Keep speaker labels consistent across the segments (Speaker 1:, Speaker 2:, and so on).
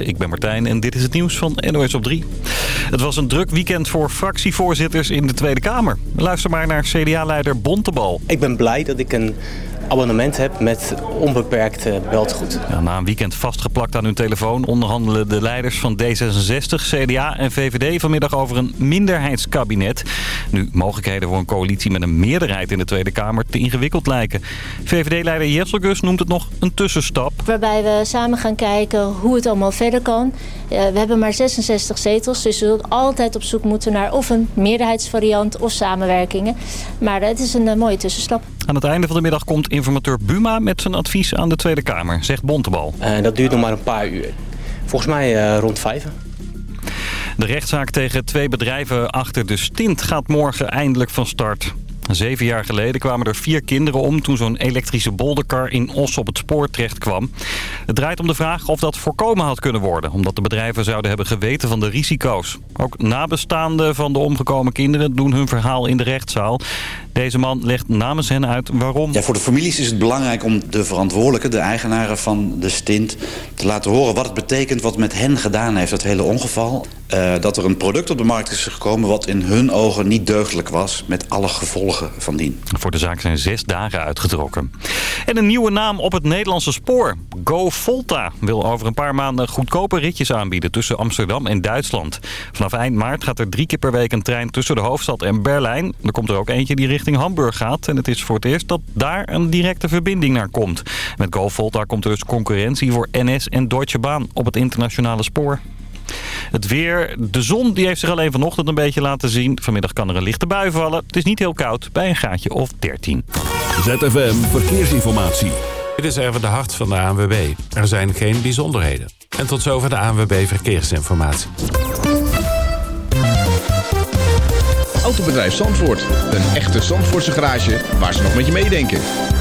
Speaker 1: Ik ben Martijn en dit is het nieuws van NOS op 3. Het was een druk weekend voor fractievoorzitters in de Tweede Kamer. Luister maar naar CDA-leider Bontebal.
Speaker 2: Ik ben blij dat ik een abonnement heb met onbeperkt beltegoed.
Speaker 1: Ja, na een weekend vastgeplakt aan hun telefoon onderhandelen de leiders van D66, CDA en VVD vanmiddag over een minderheidskabinet. Nu mogelijkheden voor een coalitie met een meerderheid in de Tweede Kamer te ingewikkeld lijken. VVD-leider Jesselgus noemt het nog een tussenstap.
Speaker 3: Waarbij we samen gaan kijken hoe het allemaal verder kan. Uh, we hebben maar 66 zetels, dus we zullen altijd op zoek moeten naar of een meerderheidsvariant of samenwerkingen. Maar uh, het is een mooie tussenstap.
Speaker 1: Aan het einde van de middag komt informateur Buma met zijn advies aan de Tweede Kamer, zegt Bontebal.
Speaker 2: Uh, dat duurt nog maar een paar uur. Volgens mij uh, rond vijf.
Speaker 1: De rechtszaak tegen twee bedrijven achter de stint gaat morgen eindelijk van start. Zeven jaar geleden kwamen er vier kinderen om toen zo'n elektrische bolderkar in Os op het spoor terecht kwam. Het draait om de vraag of dat voorkomen had kunnen worden, omdat de bedrijven zouden hebben geweten van de risico's. Ook nabestaanden van de omgekomen kinderen doen hun verhaal in de rechtszaal. Deze man legt namens hen uit waarom.
Speaker 4: Ja, voor de families is het belangrijk om de verantwoordelijke, de eigenaren van de stint... te laten horen wat het betekent, wat met hen gedaan heeft, dat hele ongeval. Uh, dat er een product op de markt is gekomen wat in hun ogen niet deugdelijk was... met alle gevolgen van dien.
Speaker 1: Voor de zaak zijn zes dagen uitgetrokken. En een nieuwe naam op het Nederlandse spoor. Go Volta wil over een paar maanden goedkope ritjes aanbieden tussen Amsterdam en Duitsland. Vanaf eind maart gaat er drie keer per week een trein tussen de hoofdstad en Berlijn. Er komt er ook eentje die richting Hamburg gaat. En het is voor het eerst dat daar een directe verbinding naar komt. Met Go Volta komt er dus concurrentie voor NS en Deutsche Bahn op het internationale spoor. Het weer, de zon die heeft zich alleen vanochtend een beetje laten zien. Vanmiddag kan er een lichte bui vallen. Het is niet heel koud, bij een graadje of 13.
Speaker 5: ZFM Verkeersinformatie.
Speaker 6: Dit is even de hart van de ANWB. Er zijn geen bijzonderheden. En tot zover de ANWB Verkeersinformatie.
Speaker 5: Autobedrijf Zandvoort. Een echte Zandvoortse garage waar ze nog met je meedenken.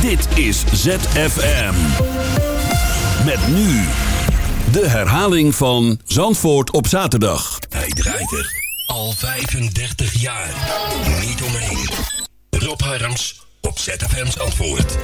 Speaker 7: Dit is ZFM. Met nu de herhaling van Zandvoort op zaterdag. Hij draait er al 35 jaar. Niet omheen. Rob Harms op ZFM Zandvoort.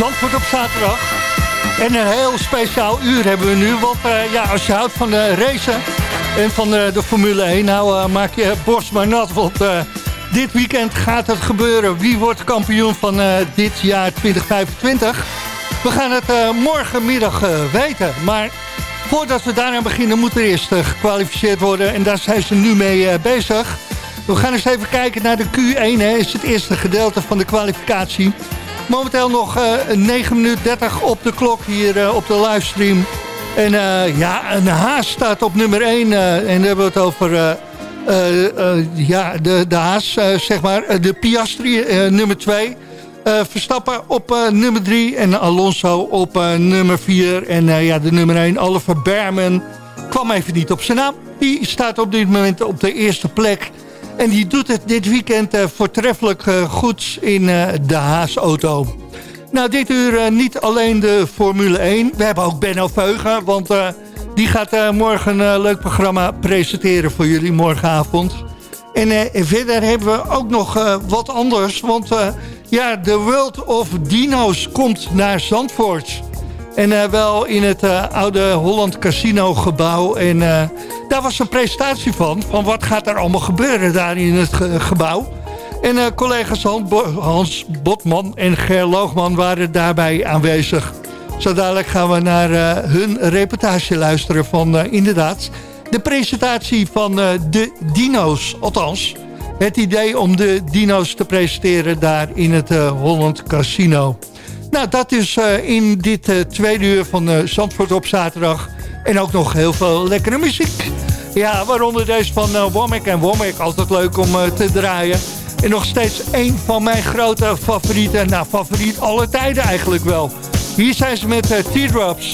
Speaker 8: Zandvoort op zaterdag. En een heel speciaal uur hebben we nu. Want uh, ja, als je houdt van de racen en van de, de Formule 1... nou maak je borst maar nat. Want dit weekend gaat het gebeuren. Wie wordt kampioen van dit jaar 2025? We gaan het morgenmiddag weten. Maar voordat we daaraan beginnen moet er eerst gekwalificeerd worden. En daar zijn ze nu mee bezig... We gaan eens even kijken naar de Q1. Hè. is het eerste gedeelte van de kwalificatie. Momenteel nog uh, 9 minuten 30 op de klok hier uh, op de livestream. En uh, ja, een Haas staat op nummer 1. Uh, en dan hebben we het over ja, de, de Haas, zeg maar. de Piastri, nummer 2. Verstappen op nummer 3 en Alonso op nummer 4. En ja, de nummer 1, Oliver Berman, kwam even niet op zijn naam. Die staat op dit moment op de eerste plek. En die doet het dit weekend uh, voortreffelijk uh, goed in uh, de Haas-auto. Nou, dit uur niet alleen de Formule 1. We hebben ook Benno Veugen, want die gaat morgen een leuk programma presenteren voor jullie morgenavond. En verder hebben we ook nog wat anders, want ja, de World of Dino's komt naar Zandvoort. En wel in het oude Holland Casino gebouw. En daar was een presentatie van. Van wat gaat er allemaal gebeuren daar in het ge gebouw. En collega's Hans Botman en Ger Loogman waren daarbij aanwezig. Zo dadelijk gaan we naar hun reportage luisteren van inderdaad... de presentatie van de dino's. Althans, het idee om de dino's te presenteren daar in het Holland Casino. Nou, dat is in dit tweede uur van Zandvoort op zaterdag. En ook nog heel veel lekkere muziek. Ja, waaronder deze van uh, Womack en Womack. Altijd leuk om te draaien. En nog steeds een van mijn grote favorieten. Nou, favoriet alle tijden eigenlijk wel. Hier zijn ze met Teardrops.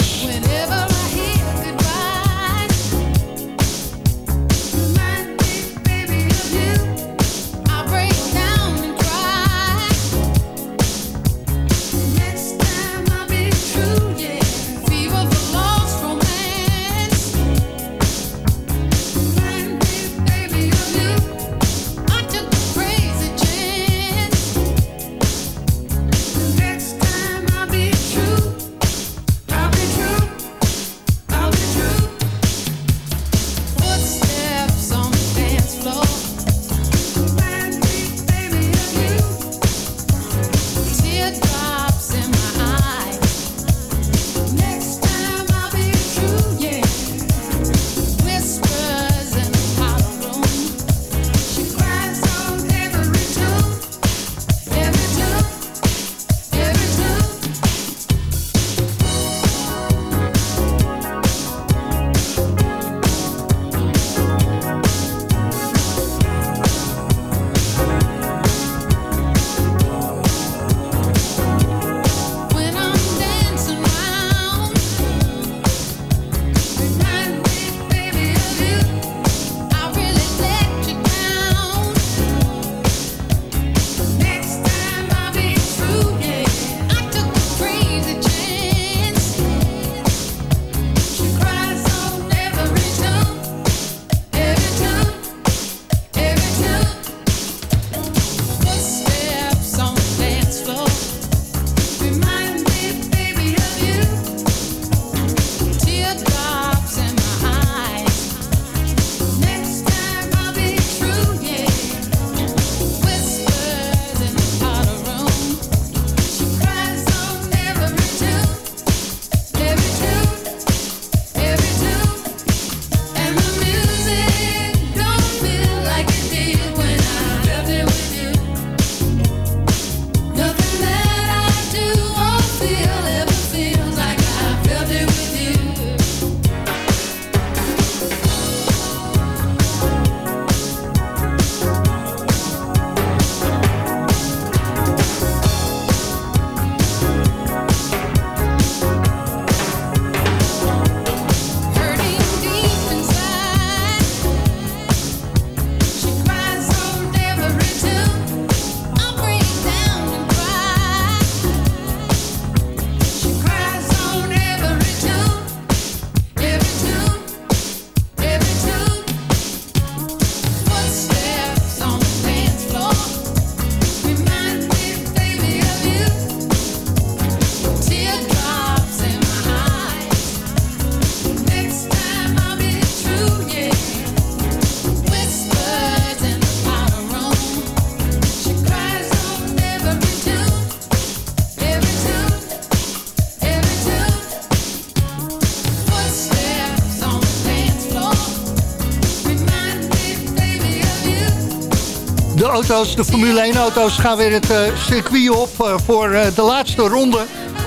Speaker 8: Auto's, de Formule 1 auto's gaan weer het circuit op voor de laatste ronde.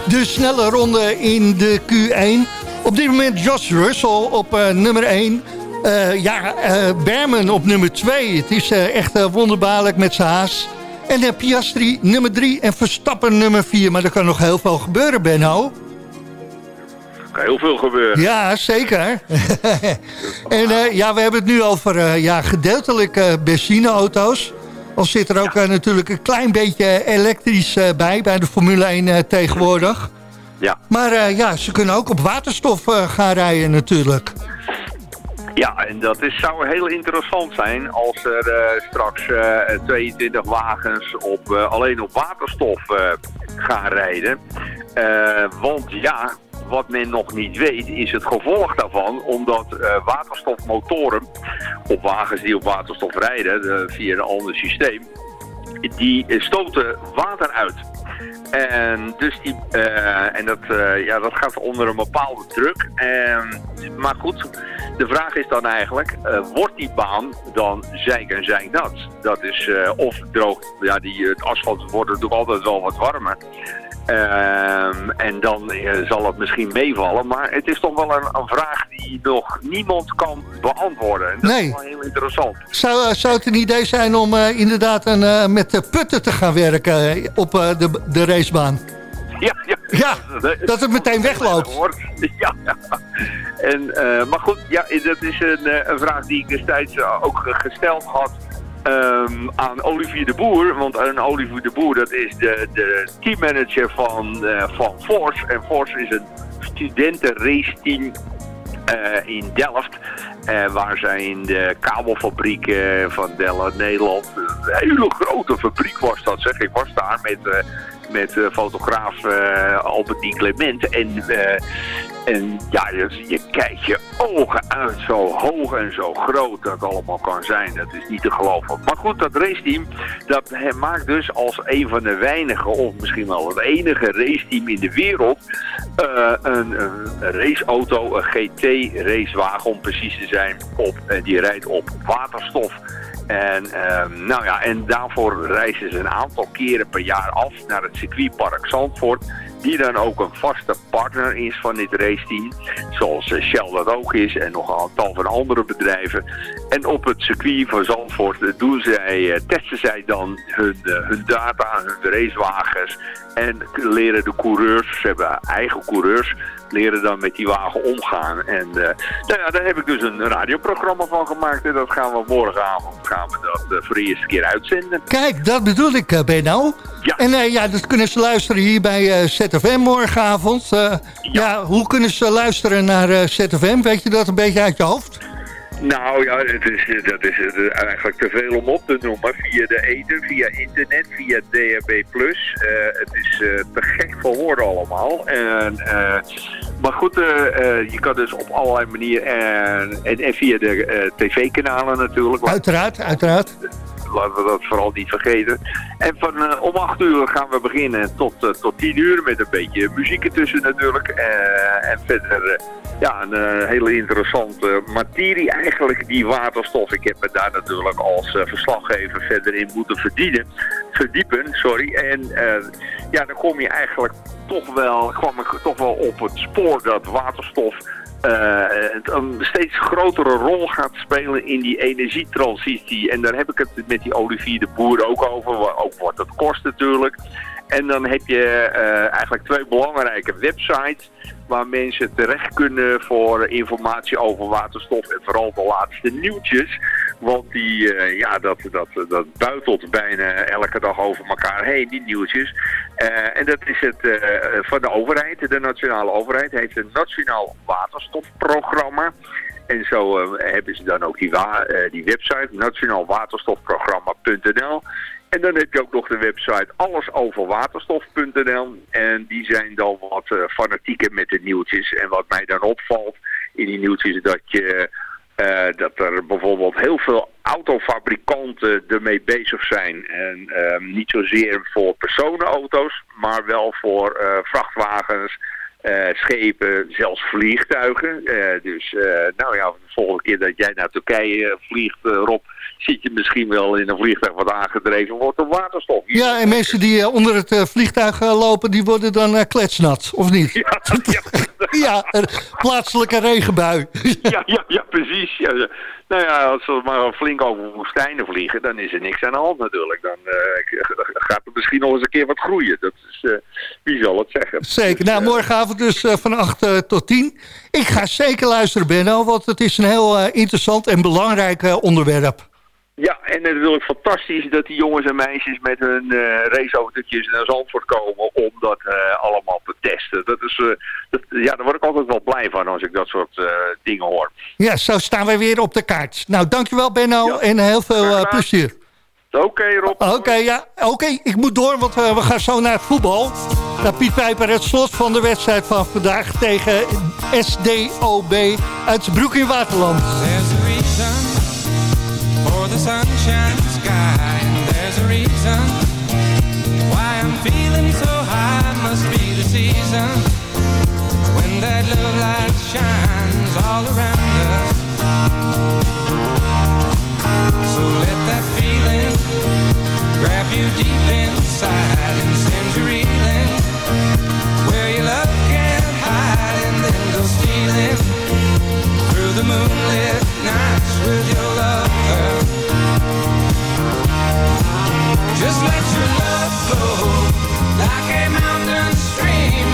Speaker 8: De snelle ronde in de Q1. Op dit moment Josh Russell op nummer 1. ja, Berman op nummer 2. Het is echt wonderbaarlijk met zijn haas. En Piastri nummer 3 en Verstappen nummer 4. Maar er kan nog heel veel gebeuren, Benno.
Speaker 9: Kan heel veel gebeuren.
Speaker 8: Ja, zeker. en uh, ja, we hebben het nu over uh, ja, gedeeltelijk uh, benzineauto's. Al zit er ook ja. natuurlijk een klein beetje elektrisch bij, bij de Formule 1 tegenwoordig.
Speaker 9: Ja.
Speaker 8: Maar ja, ze kunnen ook op waterstof gaan rijden natuurlijk.
Speaker 9: Ja, en dat is, zou heel interessant zijn als er uh, straks uh, 22 wagens op, uh, alleen op waterstof gaan rijden. want ja, wat men nog niet weet is het gevolg daarvan, omdat waterstofmotoren op wagens die op waterstof rijden, via een ander systeem, die stoten water uit. En, dus die, uh, en dat, uh, ja, dat gaat onder een bepaalde druk. En, maar goed, de vraag is dan eigenlijk, uh, wordt die baan dan zeik en zeik? Dat is, of droog, ja, die, het asfalt wordt natuurlijk altijd wel wat warmer. Um, en dan uh, zal het misschien meevallen. Maar het is toch wel een, een vraag die nog niemand kan beantwoorden. En dat
Speaker 8: nee.
Speaker 9: is wel heel interessant.
Speaker 8: Zou, uh, zou het een idee zijn om uh, inderdaad een, met de putten te gaan werken op de, de racebaan?
Speaker 9: Ja, ja.
Speaker 8: ja dat het meteen wegloopt.
Speaker 9: Ja, ja. En, maar goed, ja, dat is een, een vraag die ik destijds ook gesteld had Um, aan Olivier de Boer. Want een Olivier de Boer, dat is de, de teammanager van, uh, van Force. En Force is een studentenraceteam uh, in Delft. Uh, waar zij in de kabelfabriek van Delft, Nederland... Een hele grote fabriek was dat, zeg. Ik was daar met met uh, fotograaf uh, Albertine Clement. En, uh, en ja, je, kijkt je ogen uit zo hoog en zo groot dat allemaal kan zijn. Dat is niet te geloven. Maar goed, dat raceteam, dat maakt dus als een van de weinige, of misschien wel het enige raceteam in de wereld, een, een raceauto, een GT-racewagen om precies te zijn, op, die rijdt op waterstof. En, um, nou ja, en daarvoor reizen ze een aantal keren per jaar af naar het circuitpark Zandvoort. Die dan ook een vaste partner is van dit raceteam. Zoals eh, Shell dat ook is en nog een aantal van andere bedrijven. En op het circuit van Zandvoort doen zij, eh, testen zij dan hun, hun data, hun racewagens. En leren de coureurs, ze hebben eigen coureurs, leren dan met die wagen omgaan. En uh, nou ja, daar heb ik dus een radioprogramma van gemaakt. En dat gaan we morgenavond gaan we dat uh, voor de eerste keer uitzenden.
Speaker 8: Kijk, dat bedoel ik, uh, Benno.
Speaker 9: Ja.
Speaker 8: En ja, dat kunnen ze luisteren hier bij ZFM morgenavond. Ja. ja. hoe kunnen ze luisteren naar ZFM? Weet je dat een beetje uit je hoofd?
Speaker 9: Nou ja, het is, dat is eigenlijk te veel om op te noemen. Via de eten, via internet, via DHB+. Uh, het is uh, te gek voor woorden allemaal. En, uh, maar goed, je kan dus op allerlei manieren... En, en, en via de tv-kanalen natuurlijk.
Speaker 8: Uiteraard, uiteraard
Speaker 9: laten we dat vooral niet vergeten. En van uh, om 8 uur gaan we beginnen tot, uh, tot 10 uur met een beetje muziek ertussen natuurlijk. Uh, en verder ja, een hele interessante materie eigenlijk, die waterstof. Ik heb me daar natuurlijk als verslaggever verder in moeten verdienen, verdiepen. Sorry. En ja, dan kom je eigenlijk toch wel, kwam ik toch wel op het spoor dat waterstof een steeds grotere rol gaat spelen in die energietransitie. En daar heb ik het met die Olivier de Boer ook over, ook wat het kost natuurlijk. En dan heb je uh, eigenlijk twee belangrijke websites waar mensen terecht kunnen voor informatie over waterstof en vooral de laatste nieuwtjes. Want die, uh, ja, dat, dat, dat buitelt bijna elke dag over elkaar heen, die nieuwtjes. Uh, en dat is het uh, van de overheid, de nationale overheid, heeft een nationaal waterstofprogramma. En zo hebben ze dan ook die, die website, nationaalwaterstofprogramma.nl. En dan heb je ook nog de website allesoverwaterstof.nl. En die zijn dan wat fanatieker met de nieuwtjes. En wat mij dan opvalt in die nieuwtjes is dat je... Uh, dat er bijvoorbeeld heel veel autofabrikanten ermee bezig zijn. En uh, niet zozeer voor personenauto's, maar wel voor uh, vrachtwagens, eh, schepen, zelfs vliegtuigen. Eh, dus nou ja, de volgende keer dat jij naar Turkije vliegt, Rob, zit je misschien wel in een vliegtuig wat aangedreven wordt op waterstof.
Speaker 10: Ja, en mensen die onder het vliegtuig lopen, die worden dan kletsnat, of niet?
Speaker 9: Ja, ja.
Speaker 10: ja een plaatselijke regenbui.
Speaker 9: ja, ja, ja, precies. Ja. Nou ja, als we maar flink over woestijnen vliegen, dan is er niks aan de hand natuurlijk. Dan gaat er misschien nog eens een keer wat groeien. Dat is, wie zal het zeggen.
Speaker 10: Zeker. nou, eh, morgenavond dus van 8 tot 10. Ik ga zeker luisteren, Benno, want het is een heel interessant en belangrijk onderwerp.
Speaker 9: Ja, en natuurlijk fantastisch dat die jongens en meisjes met hun uh, raceautootjes naar Zandvoort komen om dat uh, allemaal te testen. Dat is, uh, dat, ja, daar word ik altijd wel blij van als ik dat soort dingen hoor.
Speaker 10: Ja, zo staan wij weer op de kaart. Nou, dankjewel Benno en heel veel plezier.
Speaker 9: Oké Rob.
Speaker 10: Oké, ja, oké. Ik moet door, want we gaan zo naar het voetbal. Naar Piet Pijper, het slot van de wedstrijd van vandaag tegen SDOB uit Broek in Waterland. Sunshine sky. And there's a reason why I'm feeling so high. Must be the season when that love light shines all around us. So let that feeling grab you deep inside and send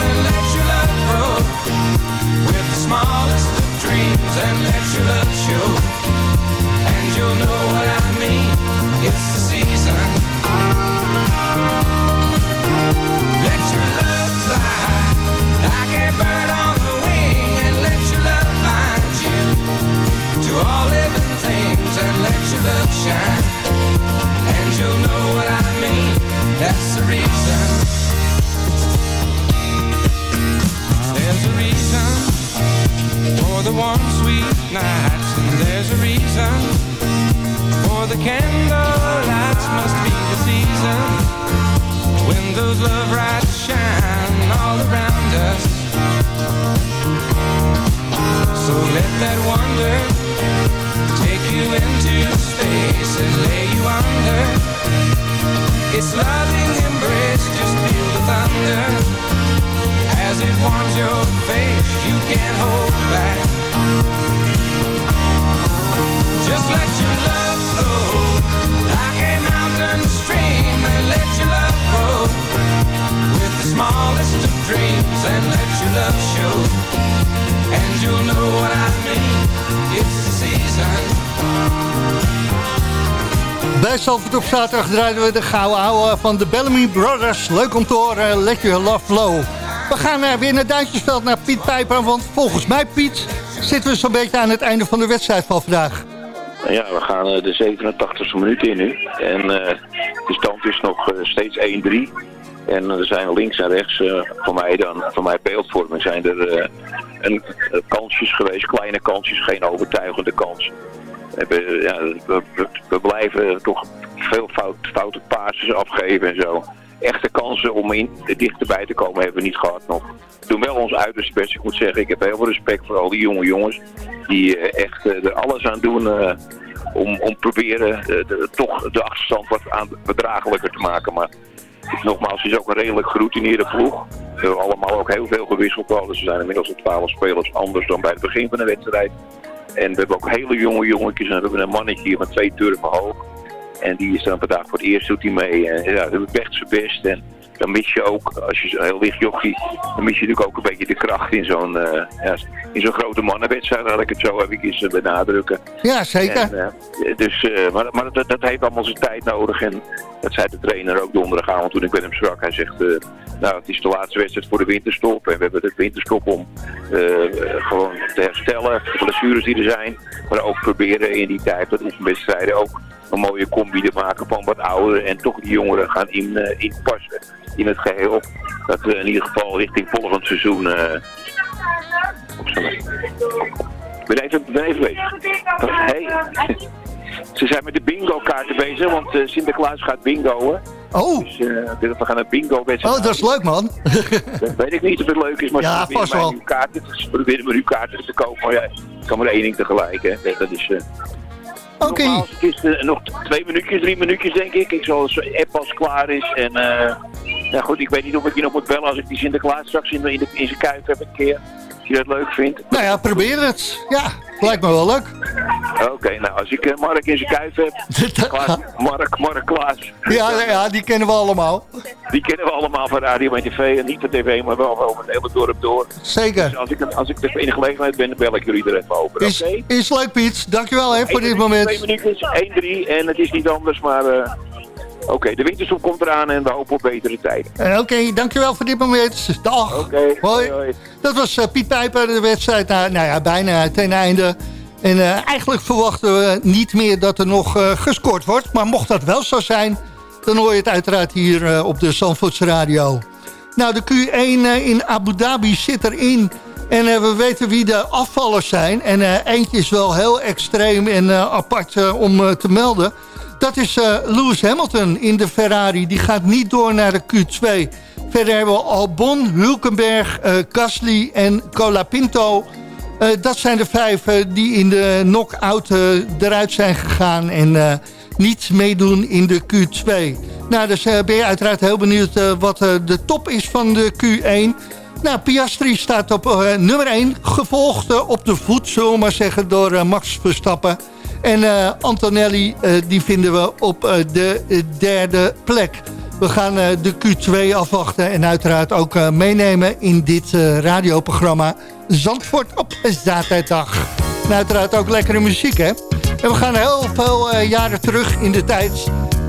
Speaker 10: and let your love grow. With the smallest of dreams and let your love show. And you'll know what I mean It's the season. Let your look fly Like a bird on the wing and let your love find you. To all living things And let your look shine, and you'll know what I mean. That's the reason. There's a reason for the warm, sweet nights, and there's a reason for the candle lights. Must be the season when those love lights shine all around us. So let that wonder take you into space and lay you under. Its loving embrace, just feel the thunder as it warms your face. You can't hold back. Just let your love Bij Zalvoort op zaterdag draaiden we de gouden ouwe van de Bellamy Brothers. Leuk om te horen, Let Your Love Flow. We gaan uh, weer naar Duintjesveld, naar Piet Pijper. Want volgens mij, Piet, zitten we zo'n beetje aan het einde van de wedstrijd van vandaag.
Speaker 11: Ja, we gaan uh, de 87e minuut in nu. En uh, de stand is nog steeds 1-3. En er zijn links en rechts, voor mij dan, voor mij beeldvorming, zijn er een, kansjes geweest. Kleine kansjes, geen overtuigende kans. We, ja, we, blijven toch veel fout, foute passes afgeven en zo. Echte kansen om in, dichterbij te komen hebben we niet gehad nog. We doen wel ons uiterste best. Ik moet zeggen, ik heb heel veel respect voor al die jonge jongens. Die uh, echt uh, er alles aan doen uh, om, om proberen de, toch de achterstand wat aan, bedragelijker te maken. Maar nogmaals, het is ook een redelijk geroutineerde ploeg. We hebben allemaal ook heel veel gewisseld. Dus er zijn inmiddels al twaalf spelers anders dan bij het begin van de wedstrijd. En we hebben ook hele jonge jongetjes. En we hebben een mannetje hier van twee turven hoog. En die is dan vandaag voor het eerst doet hij mee. En ja, dat doet echt zijn best. En dan mis je ook, als je heel licht jochie, dan mis je natuurlijk ook een beetje de kracht in zo'n uh, ja, in zo'n grote mannenwedstrijd, laat ik het zo even eens benadrukken.
Speaker 10: Ja, zeker. En,
Speaker 11: uh, dus, uh, maar maar dat, dat heeft allemaal zijn tijd nodig. En dat zei de trainer ook donderdagavond toen ik met hem sprak. Hij zegt, nou het is de laatste wedstrijd voor de winterstop. En we hebben de winterstop om gewoon te herstellen, de blessures die er zijn. Maar ook proberen in die tijd, dat oefenwedstrijden ook een mooie combi te maken van wat ouderen en toch die jongeren gaan in, uh, inpassen in het geheel. Dat we in ieder geval richting volgend seizoen... Uh, ben even, ben even bezig. Hey. Ze zijn met de bingo kaarten bezig, want uh, Sinterklaas gaat bingoen.
Speaker 8: Oh.
Speaker 11: Dus we gaan een bingo wedstrijd.
Speaker 8: Oh, dat is leuk man.
Speaker 11: dat weet ik niet of het leuk is, maar
Speaker 8: ja,
Speaker 11: ze
Speaker 8: vast wel.
Speaker 11: Kaarten, ze proberen maar uw kaarten te kopen. Maar ja, ik kan maar één ding tegelijk. Hè. Dat is...
Speaker 8: Oké.
Speaker 11: Het is nog twee minuutjes, drie minuutjes denk ik. Ik zal als app als klaar is. En uh, ja, goed, ik weet niet of ik je nog moet bellen als ik die Sinterklaas straks in, in, de, in zijn kuif heb een keer. Je dat leuk vindt.
Speaker 8: Nou ja, probeer het. Ja, lijkt me wel leuk.
Speaker 11: Oké, okay, nou als ik uh, Mark in zijn kuif heb. Klaas, Mark, Mark Klaas.
Speaker 8: Ja, ja, die kennen we allemaal.
Speaker 11: Die kennen we allemaal van radio en tv. En niet van tv, maar wel over het hele dorp door.
Speaker 8: Zeker.
Speaker 11: Dus als ik, als ik in de gelegenheid ben, dan bel ik jullie er even over.
Speaker 8: Is,
Speaker 11: okay?
Speaker 8: is leuk Piet. Dankjewel hè, voor dit moment.
Speaker 11: Twee minuutjes, 1-3 en het is niet anders, maar... Uh, Oké, okay, de winterstop komt eraan en we hopen op betere tijden.
Speaker 8: Oké, okay, dankjewel voor dit moment. Dag.
Speaker 11: Oké, okay,
Speaker 8: hoi.
Speaker 11: hoi.
Speaker 8: Dat was uh, Piet Pijper, de wedstrijd nou, nou ja, bijna ten einde. En uh, eigenlijk verwachten we niet meer dat er nog uh, gescoord wordt. Maar mocht dat wel zo zijn, dan hoor je het uiteraard hier uh, op de Zandvoortse Radio. Nou, de Q1 in Abu Dhabi zit erin. En we weten wie de afvallers zijn. En eentje is wel heel extreem en apart om te melden. Dat is Lewis Hamilton in de Ferrari. Die gaat niet door naar de Q2. Verder hebben we Albon, Hulkenberg, Gasly en Colapinto... Uh, dat zijn de vijf uh, die in de knock-out uh, eruit zijn gegaan en niet meedoen in de Q2. Nou, dus ben je uiteraard heel benieuwd wat de top is van de Q1. Nou, Piastri staat op nummer 1, gevolgd op de voet, zullen we maar zeggen, door Max Verstappen. En Antonelli, die vinden we op de derde plek. We gaan de Q2 afwachten en uiteraard ook meenemen in dit radioprogramma Zandvoort op zaterdag. En uiteraard ook lekkere muziek, hè? En we gaan heel veel jaren terug in de tijd.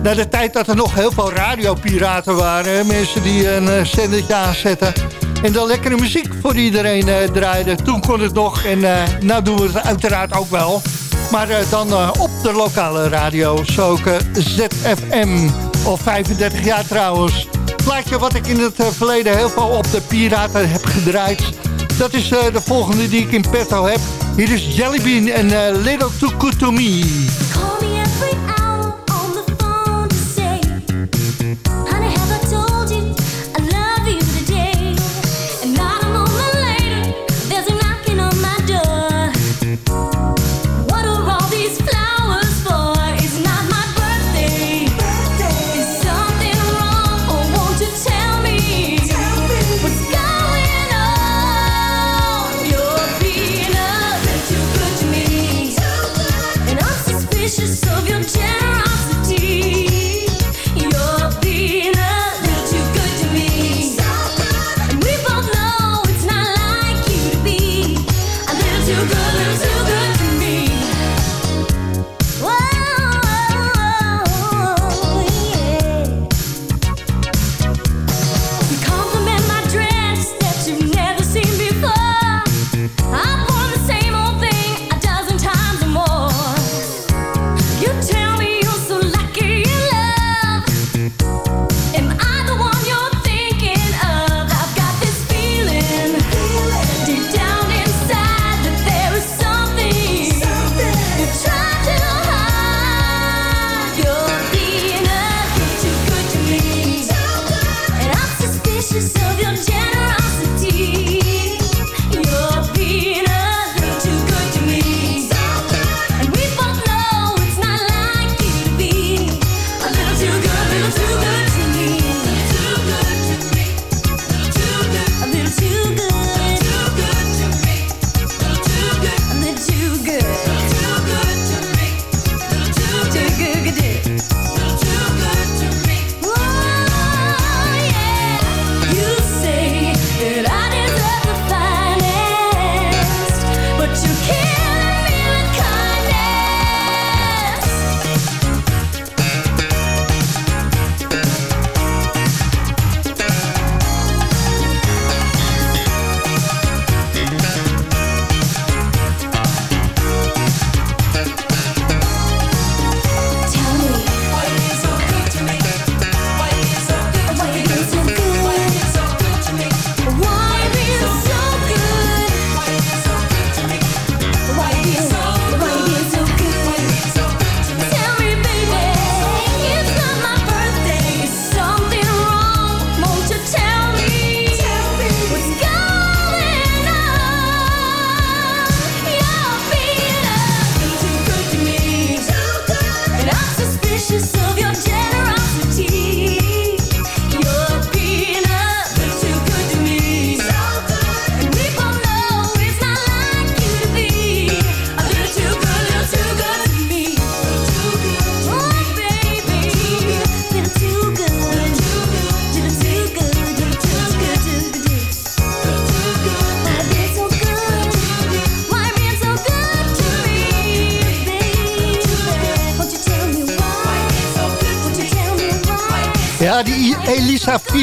Speaker 8: Naar de tijd dat er nog heel veel radiopiraten waren. Mensen die een zendertje aanzetten. En dan lekkere muziek voor iedereen draaiden. Toen kon het nog en nou doen we het uiteraard ook wel. Maar dan op de lokale radio, zo ZFM. Al 35 jaar trouwens. Plaatje wat ik in het uh, verleden heel veel op de Piraten heb gedraaid. Dat is uh, de volgende die ik in petto heb. Hier is Jellybean en uh, Little Too Good To Me. Just soul.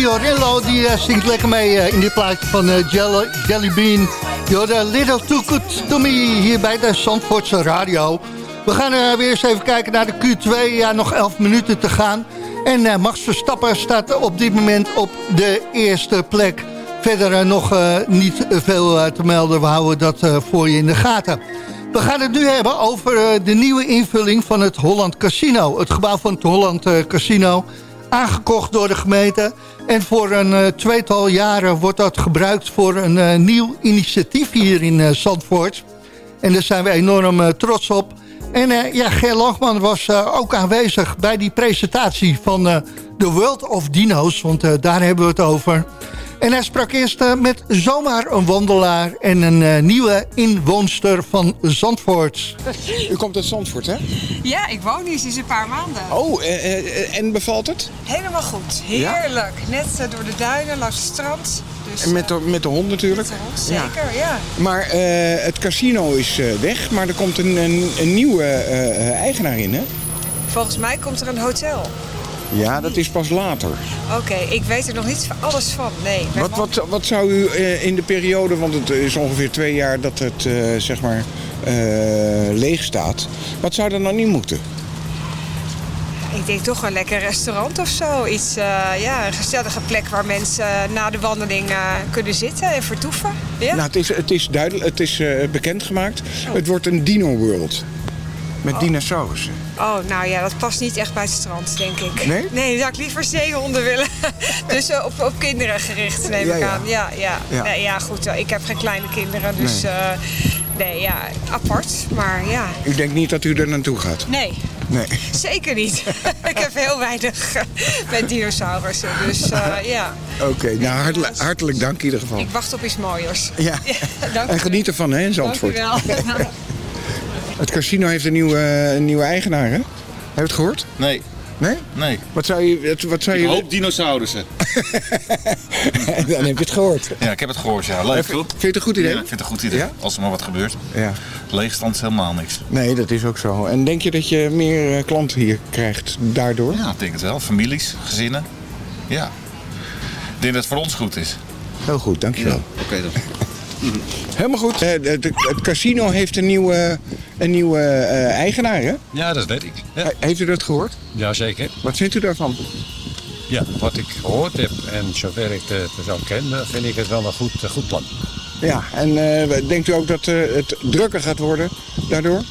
Speaker 8: Elisa Fiorello die uh, zingt lekker mee uh, in dit plaatje van uh, Jelly, Jelly Bean. You're a little too good to me hier bij de Zandvoortse Radio. We gaan weer eens even kijken naar de Q2. Ja, nog 11 minuten te gaan. En Max Verstappen staat op dit moment op de eerste plek. Verder nog niet veel te melden. We houden dat voor je in de gaten. We gaan het nu hebben over de nieuwe invulling van het Holland Casino. Het gebouw van het Holland Casino aangekocht door de gemeente. En voor een uh, tweetal jaren wordt dat gebruikt voor een uh, nieuw initiatief hier in uh, Zandvoort. En daar zijn we enorm trots op. En ja, Ger Lachman was ook aanwezig bij die presentatie van The World of Dino's. Want daar hebben we het over. En hij sprak eerst uh, met zomaar een wandelaar en een uh, nieuwe inwoonster van Zandvoort.
Speaker 12: U komt uit Zandvoort, hè?
Speaker 13: Ja, ik woon hier sinds een paar maanden.
Speaker 12: Oh, uh, en bevalt het?
Speaker 13: Helemaal goed. Heerlijk. Ja? Net door de duinen, langs het strand. Dus,
Speaker 12: en met de, met de hond natuurlijk?
Speaker 13: Met de hond, zeker, ja. ja.
Speaker 12: Maar het casino is weg, maar er komt een, een, een nieuwe eigenaar in, hè?
Speaker 13: Volgens mij komt er een hotel.
Speaker 12: Ja, dat is pas later.
Speaker 13: Oké, okay, ik weet er nog niet alles van, nee.
Speaker 12: Wat, wat, wat zou u uh, in de periode, want het is ongeveer twee jaar dat het uh, zeg maar uh, leeg staat. Wat zou er nou niet moeten?
Speaker 13: Ik denk toch een lekker restaurant of zo. Iets, ja, een gezellige plek waar mensen na de wandeling kunnen zitten en vertoeven. Ja?
Speaker 12: Nou, het is, het is, duidelijk, het is bekendgemaakt. Oh. Het wordt een Dino World. Met oh. dinosaurussen.
Speaker 13: Oh, nou ja, dat past niet echt bij het strand, denk ik.
Speaker 12: Nee?
Speaker 13: Nee, dan zou ik liever zeehonden willen. dus uh, op, op kinderen gericht, neem
Speaker 12: ja,
Speaker 13: ik
Speaker 12: ja.
Speaker 13: aan. Ja, ja. Ja. Nee, ja, goed. Ik heb geen kleine kinderen, dus... Nee. Uh, nee, ja, apart, maar ja.
Speaker 12: U denkt niet dat u er naartoe gaat?
Speaker 13: Nee.
Speaker 12: Nee.
Speaker 13: Zeker niet. ik heb heel weinig met dinosaurussen, dus uh, ja.
Speaker 12: Oké, okay, nou hartelijk, hartelijk dank in ieder geval.
Speaker 13: Ik wacht op iets mooiers.
Speaker 12: Ja,
Speaker 13: dank
Speaker 12: en geniet ervan hè, in Zandvoort.
Speaker 13: Dank u wel.
Speaker 12: Het casino heeft een nieuwe, een nieuwe eigenaar, hè? Heb je het gehoord?
Speaker 14: Nee.
Speaker 12: Nee?
Speaker 14: Nee.
Speaker 12: Wat zou je... Wat zou je...
Speaker 14: Ik hoop dinosaurussen.
Speaker 12: Dan heb je het gehoord.
Speaker 14: Ja, ik heb het gehoord, ja. Leuk,
Speaker 12: toch? Vind je het een goed idee?
Speaker 14: Ja, ik vind het een goed idee.
Speaker 12: Ja?
Speaker 14: Als er maar wat gebeurt.
Speaker 12: Ja.
Speaker 14: Leegstand is helemaal niks.
Speaker 12: Nee, dat is ook zo. En denk je dat je meer uh, klanten hier krijgt daardoor?
Speaker 14: Ja, ik denk het wel. Families, gezinnen. Ja. Ik denk dat het voor ons goed is.
Speaker 12: Heel goed, dankjewel.
Speaker 14: Ja. Oké okay, dan.
Speaker 12: Helemaal goed. Het, het casino heeft een nieuwe, een nieuwe uh, eigenaar, hè?
Speaker 15: Ja, dat weet ik. Ja.
Speaker 12: Heeft u dat gehoord?
Speaker 15: Jazeker.
Speaker 12: Wat vindt u daarvan?
Speaker 15: Ja, wat ik gehoord heb en zover ik het zo ken, vind ik het wel een goed, goed plan.
Speaker 12: Ja, en uh, denkt u ook dat uh, het drukker gaat worden daardoor?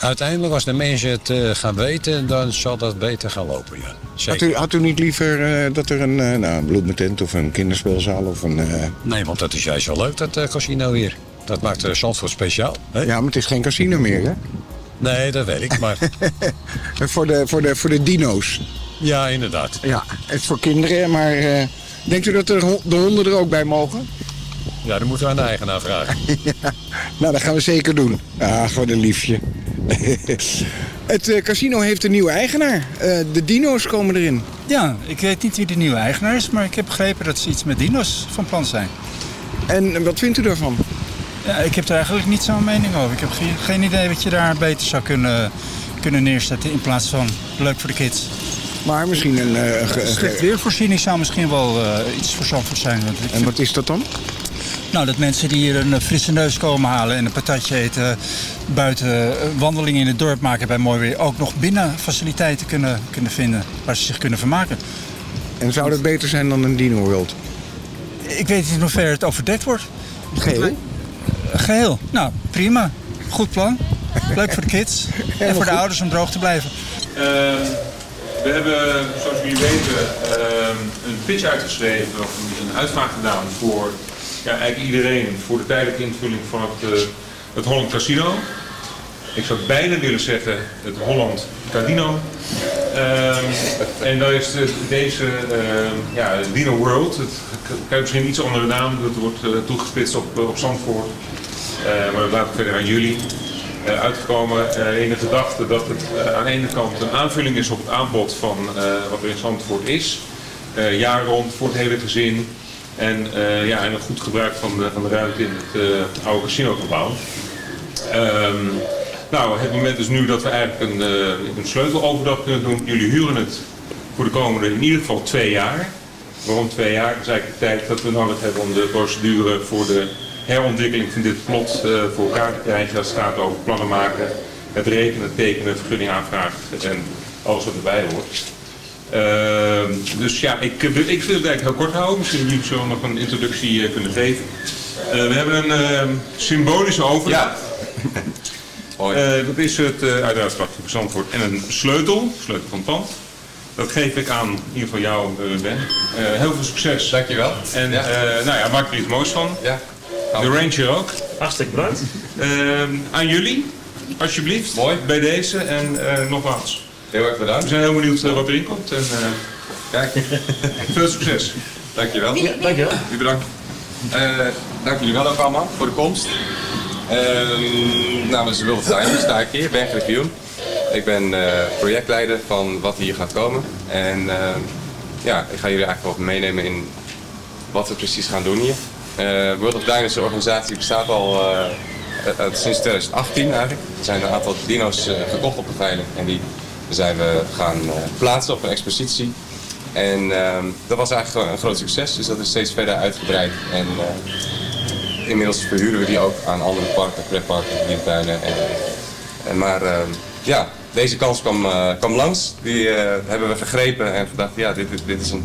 Speaker 15: Uiteindelijk, als de mensen het gaan weten, dan zal dat beter gaan lopen, ja.
Speaker 12: Had u, had u, niet liever uh, dat er een, uh, nou, een bloedmetent of een kinderspeelzaal of een...
Speaker 15: Nee, want dat is juist wel leuk, dat casino hier. Dat maakt uh, Zandvoort speciaal. Hè?
Speaker 12: Ja, maar het is geen casino meer, hè?
Speaker 15: Nee, dat weet ik, maar...
Speaker 12: voor, de, voor, de, voor de dino's.
Speaker 15: Ja, inderdaad.
Speaker 12: Ja, het is voor kinderen, maar denkt u dat de, de honden er ook bij mogen?
Speaker 15: Ja, dat moeten we aan de eigenaar vragen.
Speaker 12: ja, nou, dat gaan we zeker doen. Ah, gewoon een liefje. Het uh, casino heeft een nieuwe eigenaar. Uh, de dino's komen erin.
Speaker 16: Ja, ik weet niet wie de nieuwe eigenaar is, maar ik heb begrepen dat ze iets met dino's van plan zijn.
Speaker 12: En wat vindt u daarvan?
Speaker 16: Ja, ik heb er eigenlijk niet zo'n mening over. Ik heb geen, idee wat je daar beter zou kunnen, kunnen neerzetten in plaats van leuk voor de kids.
Speaker 12: Maar misschien een... Uh,
Speaker 16: slecht weervoorziening zou misschien wel iets voor Zandvoort zijn. Want
Speaker 12: en wat is dat dan?
Speaker 16: Nou, dat mensen die hier een frisse neus komen halen en een patatje eten... buiten wandelingen in het dorp maken bij mooi weer... ook nog binnen faciliteiten kunnen, kunnen vinden waar ze zich kunnen vermaken.
Speaker 12: En zou dat beter zijn dan een Dino World?
Speaker 16: Ik weet niet in hoeverre het overdekt wordt.
Speaker 12: Geheel?
Speaker 16: Geheel. Nou, prima. Goed plan. Leuk voor de kids. en voor de ouders om droog te blijven.
Speaker 17: Uh, we hebben, zoals jullie weten, uh, een pitch uitgeschreven... of een uitvraag gedaan voor ja, eigenlijk iedereen voor de tijdelijke invulling van het, uh, het Holland Casino. Ik zou bijna willen zeggen het Holland Casino. Um, en daar is de, deze uh, ja, Dino World. Het krijgt misschien iets andere naam. Dat wordt uh, toegespitst op, op Zandvoort. maar dat laat ik verder aan jullie. uitgekomen in de gedachte dat het aan de ene kant een aanvulling is op het aanbod van wat er in Zandvoort is. jaar rond voor het hele gezin. En, uh, ja, en een goed gebruik van de, van de ruimte in het uh, oude casinogebouw. Um, nou, het moment is nu dat we eigenlijk een, uh, een sleuteloverdag kunnen doen. Jullie huren het voor de komende in ieder geval twee jaar. Waarom twee jaar? Dat is eigenlijk de tijd dat we nodig hebben om de procedure voor de herontwikkeling van dit plot voor elkaar te krijgen. Het gaat over plannen maken, het rekenen, tekenen, vergunning aanvragen en alles wat erbij hoort. Uh, dus ja, ik, ik wil het eigenlijk heel kort houden. Misschien jullie zo nog een introductie uh, kunnen geven. Uh, we hebben een ehm, symbolische overdracht. Ja. dat is het uiteraard van Zandvoort en een sleutel, sleutel van het pand. Dat geef ik aan, in ieder geval jou, Ben. heel veel succes.
Speaker 18: Dankjewel.
Speaker 17: En ja. nou ja, maak er iets moois van.
Speaker 18: Ja.
Speaker 17: De Ranger ook.
Speaker 18: Hartstikke bedankt.
Speaker 17: Ehm, aan jullie, alsjeblieft.
Speaker 18: Mooi.
Speaker 17: Bij deze en nogmaals.
Speaker 18: Heel erg bedankt.
Speaker 17: We zijn heel benieuwd wat erin komt. En,
Speaker 18: Kijk.
Speaker 17: veel succes.
Speaker 18: Dankjewel. Ja, dankjewel. U bedankt. Uh, dank jullie wel ook allemaal voor de komst. Uh, namens Wilde Time sta ik hier, Ben Grifioen. Ik ben uh, projectleider van wat hier gaat komen. En ja, ik ga jullie eigenlijk wel meenemen in wat we precies gaan doen hier. World of Dino's organisatie bestaat al sinds 2018 eigenlijk. Er zijn een aantal dino's gekocht op de veiling en die zijn we gaan plaatsen op een expositie. En uh, dat was eigenlijk een groot succes, dus dat is steeds verder uitgebreid. En uh, inmiddels verhuren we die ook aan andere parken, pretparken, dierentuinen. En, en, maar uh, ja, deze kans kwam, uh, kwam langs. Die hebben we vergrepen en gedacht, ja, dit, dit, dit is een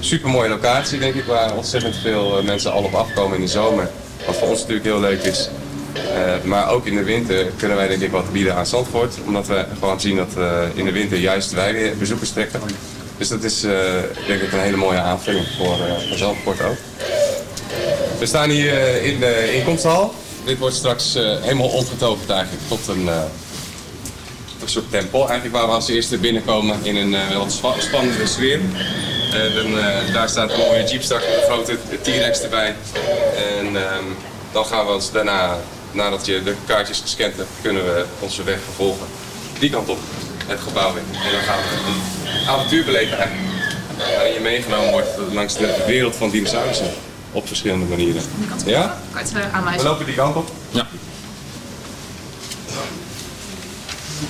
Speaker 18: super mooie locatie, denk ik, waar ontzettend veel mensen al op afkomen in de zomer. Wat voor ons natuurlijk heel leuk is. Maar ook in de winter kunnen wij denk ik wat bieden aan Zandvoort. Omdat we gewoon zien dat in de winter juist wij bezoekers trekken. Dus dat is uh, denk ik een hele mooie aanvulling voor, uh, voor Zandvoort ook. We staan hier uh, in de inkomsthal. Dit wordt straks helemaal omgetoverd eigenlijk tot een, een soort tempel. Eigenlijk waar we als eerste binnenkomen in een wel spannende sfeer. Dan, daar staat een mooie jeep met een grote T-Rex erbij. En ehm, dan gaan we ons daarna, nadat je de kaartjes gescand hebt, kunnen we onze weg vervolgen. Die kant op, het gebouw in. En dan gaan we avontuur beleven eigenlijk. Waarin je meegenomen wordt langs de wereld van dinosaurussen. Op verschillende manieren. Ja?
Speaker 19: Aanwijzen?
Speaker 18: We lopen die kant op.
Speaker 17: Ja.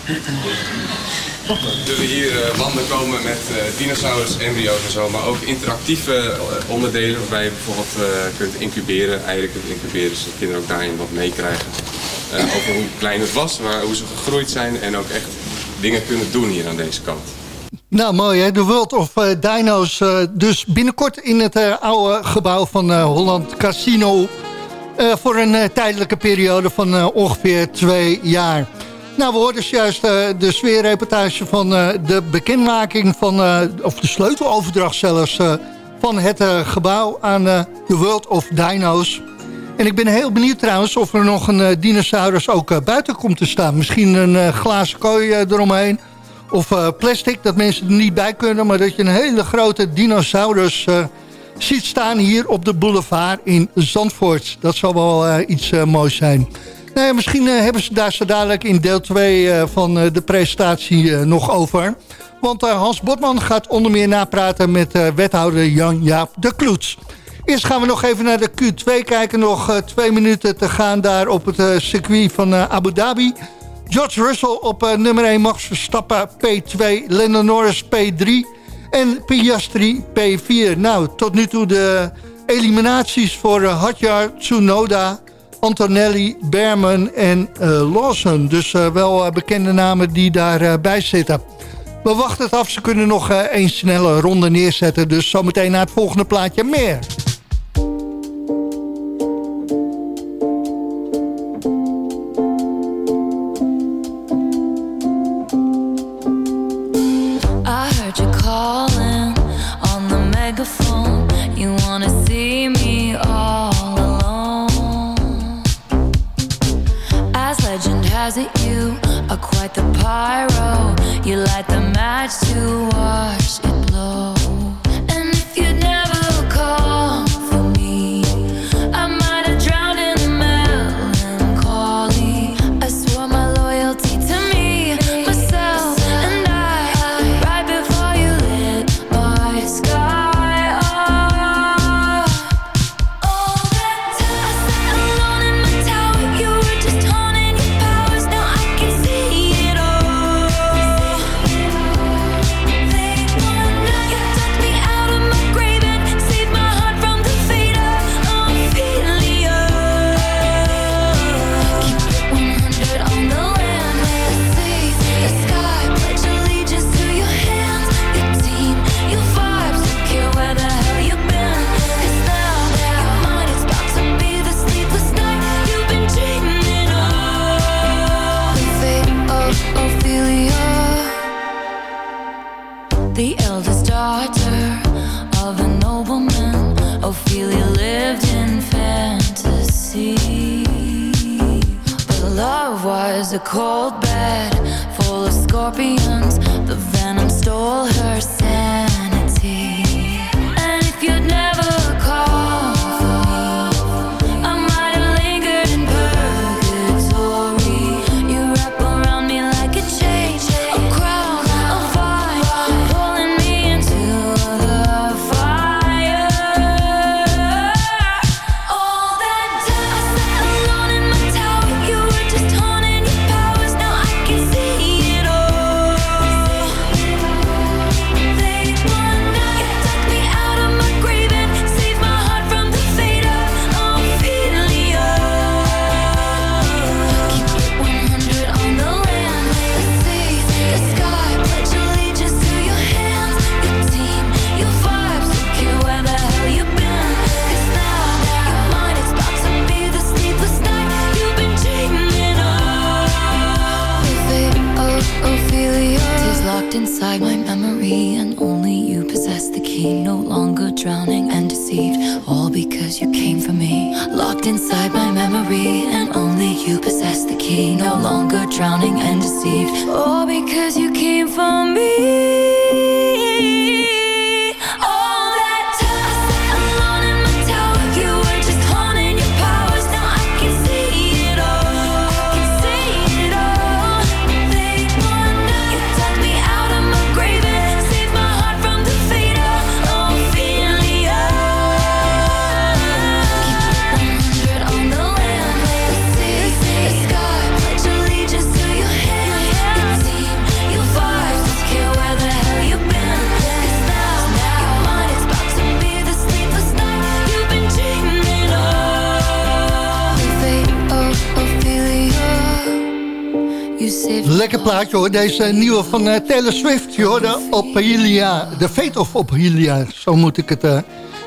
Speaker 18: We zullen hier uh, wanden komen met uh, dinosaurus, embryo's en zo, maar ook interactieve uh, onderdelen waarbij je bijvoorbeeld kunt incuberen, eieren kunt incuberen, zodat kinderen ook daarin wat meekrijgen. over hoe klein het was, hoe ze gegroeid zijn en ook echt dingen kunnen doen hier aan deze kant.
Speaker 8: Nou, mooi hè. De World of Dino's. Dus binnenkort in het oude gebouw van Holland Casino. voor een tijdelijke periode van ongeveer twee jaar. Nou, we hoorden dus juist de sfeerreportage van de bekendmaking van... of de sleuteloverdracht zelfs van het gebouw aan de World of Dino's. En ik ben heel benieuwd trouwens of er nog een dinosaurus ook buiten komt te staan. Misschien een glazen kooi eromheen of plastic, dat mensen er niet bij kunnen... maar dat je een hele grote dinosaurus ziet staan hier op de boulevard in Zandvoort. Dat zal wel iets moois zijn. Nou misschien hebben ze daar zo dadelijk in deel 2 van de presentatie nog over. Want Hans Botman gaat onder meer napraten met wethouder Jan-Jaap de Kloets. Eerst gaan we nog even naar de Q2 kijken. Nog twee minuten te gaan daar op het circuit van Abu Dhabi... George Russell op nummer 1, Max Verstappen P2, Lennon Norris P3 en Piastri P4. Nou, tot nu toe de eliminaties voor Hadjar, Tsunoda, Antonelli, Berman en uh, Lawson. Dus wel bekende namen die daarbij bij zitten. We wachten het af, ze kunnen nog één snelle ronde neerzetten. Dus zometeen naar het volgende plaatje meer.
Speaker 20: You light the match to watch
Speaker 8: deze nieuwe van eh, Taylor Swift. Je Ophelia, The Fate of Ophelia, zo moet ik het eh,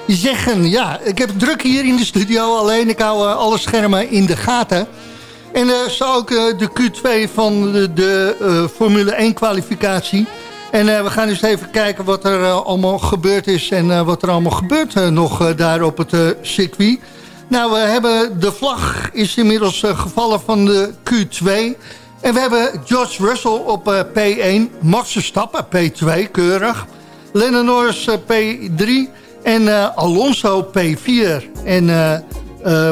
Speaker 8: zeggen. Ja, ik heb druk hier in de studio, alleen ik hou eh, alle schermen in de gaten. En zo ook de Q2 van de, de Formule 1 kwalificatie. En we gaan eens even kijken wat er allemaal gebeurd is en wat er allemaal gebeurt nog daar op het circuit. Nou, we hebben de vlag is inmiddels gevallen van de Q2. En we hebben George Russell op eh, P1, Max Verstappen P2, keurig. Lennon Norris eh, P3 en eh, Alonso P4. En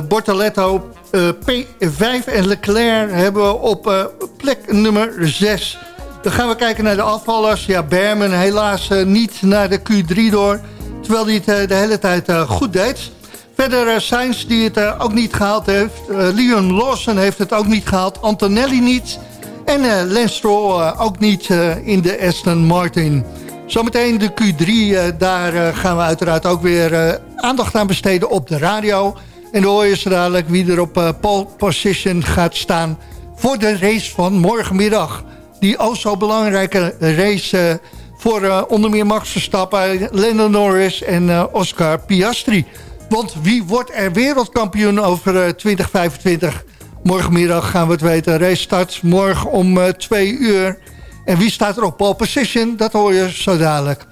Speaker 8: Bortoletto eh, P5 en Leclerc hebben we op plek nummer 6. Dan gaan we kijken naar de afvallers. Ja, Berman helaas niet naar de Q3 door. Terwijl hij het de hele tijd goed deed. Verder uh, Sainz die het uh, ook niet gehaald heeft. Uh, Leon Lawson heeft het ook niet gehaald. Antonelli niet. En uh, Stroll ook niet in de Aston Martin. Zometeen de Q3. daar gaan we uiteraard ook weer aandacht aan besteden op de radio. En dan hoor je zo dadelijk wie er op pole position gaat staan... voor de race van morgenmiddag. Die oh zo belangrijke race voor onder meer Max Verstappen... Lennon Norris en Oscar Piastri... Want wie wordt er wereldkampioen over uh, 2025? Morgenmiddag gaan we het weten. Race start morgen om uh, twee uur. En wie staat er op pole position? Dat hoor je zo dadelijk.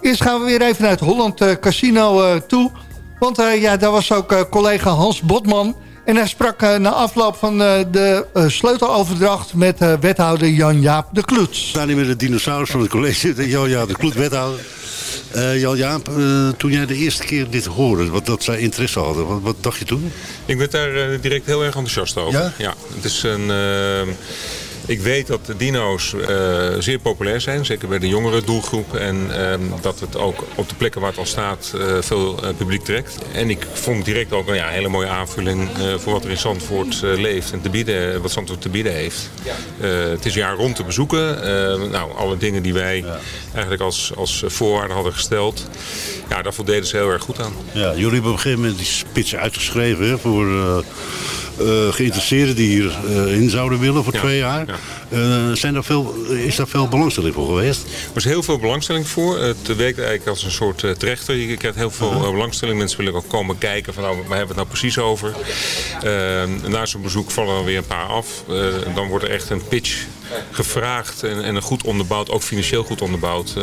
Speaker 8: Eerst gaan we weer even naar het Holland uh, Casino toe. Want ja, daar was ook collega Hans Botman. En hij sprak na afloop van de sleuteloverdracht... met wethouder Jan-Jaap de Kloet. We
Speaker 19: staan hier met de dinosaurus van het college. Jan-Jaap de Kloet, wethouder. Uh, Jan Jaap, uh, toen jij de eerste keer dit hoorde, wat, dat zij interesse hadden, wat, wat dacht je toen?
Speaker 17: Ik werd daar uh, direct heel erg enthousiast over.
Speaker 19: Ja?
Speaker 17: ja het is een... Ik weet dat de dino's uh, zeer populair zijn, zeker bij de jongere doelgroep. En uh, dat het ook op de plekken waar het al staat uh, veel publiek trekt. En ik vond direct ook ja, een hele mooie aanvulling voor wat er in Zandvoort leeft en te bieden, wat Zandvoort te bieden heeft. het is jaar rond te bezoeken. nou, alle dingen die wij ja. eigenlijk als, als voorwaarden hadden gesteld, ja, daar voldeden ze heel erg goed aan.
Speaker 19: Ja, jullie hebben op een gegeven moment die spits uitgeschreven hè, voor... Uh, geïnteresseerden die hierin uh, zouden willen voor ja, twee jaar. Ja. Uh, zijn er veel, is daar veel belangstelling voor geweest?
Speaker 17: Er was heel veel belangstelling voor. Het werkt eigenlijk als een soort trechter. Je krijgt heel veel -huh. belangstelling. Mensen willen ook komen kijken van nou, waar hebben we het nou precies over. na zo'n bezoek vallen er weer een paar af. dan wordt er echt een pitch gevraagd en, en een goed onderbouwd, ook financieel goed onderbouwd, eh,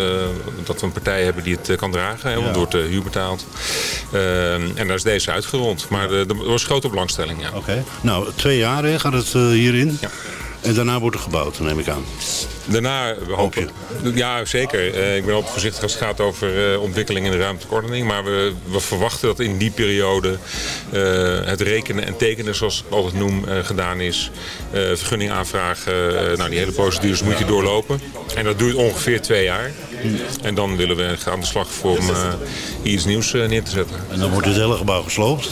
Speaker 17: dat we een partij hebben die het eh, kan dragen. Hè, want
Speaker 19: Ja.
Speaker 17: wordt de huur betaald. Eh, en daar is deze uitgerond. Maar eh, er was grote belangstelling, ja.
Speaker 19: Oké. Nou, twee jaar hè, gaat het eh, hierin. En daarna wordt er gebouwd, neem ik aan.
Speaker 17: Daarna we hopen Ja, zeker. Eh, ik ben ook voorzichtig als het gaat over eh, ontwikkeling in de ruimtelijke ordening. Maar we, we verwachten dat in die periode eh, het rekenen en tekenen, zoals ik altijd noem, gedaan is. Vergunning aanvragen. nou, die hele procedures moet je doorlopen. En dat duurt ongeveer twee jaar. En dan willen we aan de slag voor om hier iets nieuws neer te zetten.
Speaker 19: En dan wordt het hele gebouw gesloopt.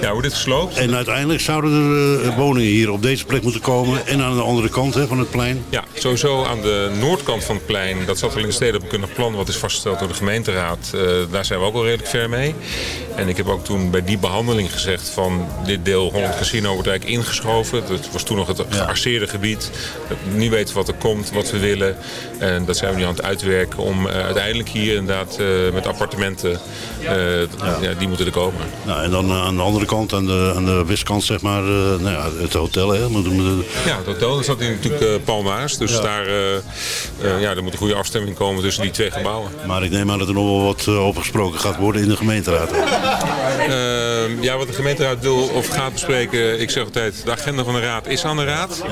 Speaker 17: Ja, wordt dit gesloopt?
Speaker 19: En uiteindelijk zouden er eh, woningen hier op deze plek moeten komen. En aan de andere kant hè, van het plein.
Speaker 17: Ja, sowieso aan de noordkant van het plein. Dat zat al in het stedenkundig plan wat is vastgesteld door de gemeenteraad. Eh, daar zijn we ook al redelijk ver mee. En ik heb ook toen bij die behandeling gezegd van dit deel Holland Casino wordt eigenlijk ingeschoven. Dat was toen nog het gearseerde gebied. Nu weten we wat er komt, wat we willen. En dat zijn we nu aan het uitwerken om eh, uiteindelijk hier inderdaad eh, met appartementen, eh, ja. die moeten er komen.
Speaker 19: Nou, en dan aan de andere kant, aan de, aan de westkant, zeg maar, nou ja, het hotel. Hè, moet, moet-
Speaker 17: Ja, het hotel dat zat hier natuurlijk Palmaas. Dus daar, ja, er moet een goede afstemming komen tussen die twee gebouwen.
Speaker 19: maar ik neem aan dat er nog wel wat eh, over gesproken gaat worden in de gemeenteraad.
Speaker 17: Ehm, ja, wat de gemeenteraad wil of gaat bespreken, ik zeg altijd, de agenda van de raad is aan de raad.